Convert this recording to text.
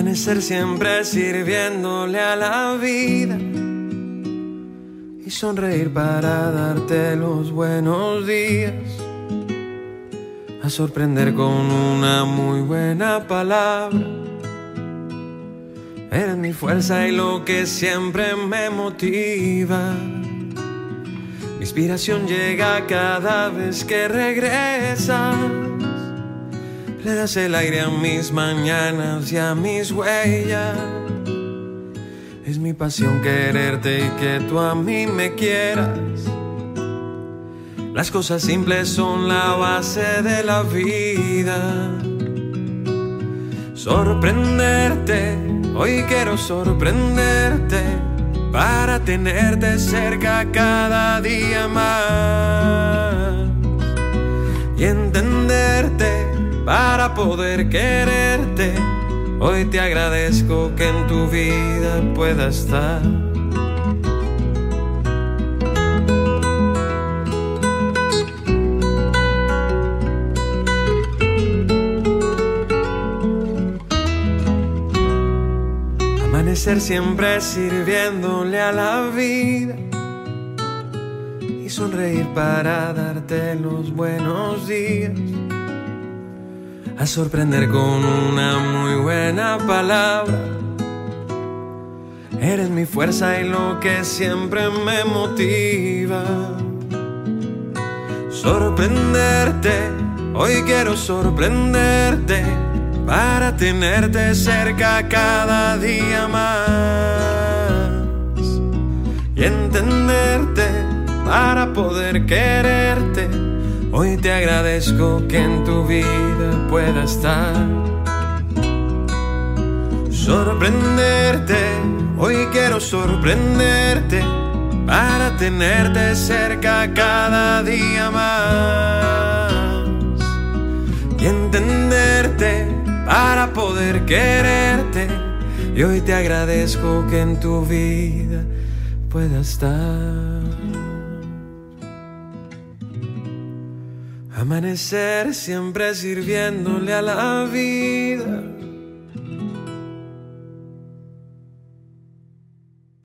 Amanecer siempre sirviéndole a la vida y sonreír para darte los buenos días. A sorprender con una muy buena palabra. Eres mi fuerza y lo que siempre me motiva. Mi inspiración llega cada vez que regresas. Le das el aire a mis mañanas y a mis huellas. Es mi pasión quererte y que tú a mí me quieras. Las cosas simples son la base de la vida. Sorprenderte, hoy quiero sorprenderte para tenerte cerca cada día más y entenderte para poder quererte. Hoy te agradezco que en tu vida pueda estar. Amanecer siempre sirviéndole a la vida y sonreír para darte los buenos días a sorprender con una muy buena palabra. Eres mi fuerza y lo que siempre me motiva. Sorprenderte, hoy quiero sorprenderte para tenerte cerca cada día más y entenderte para poder quererte Hoy te agradezco que en tu vida pueda estar. Sorprenderte, hoy quiero sorprenderte para tenerte cerca cada día más. Y entenderte para poder quererte. Y hoy te agradezco que en tu vida pueda estar. Amanecer siempre sirviéndole a la vida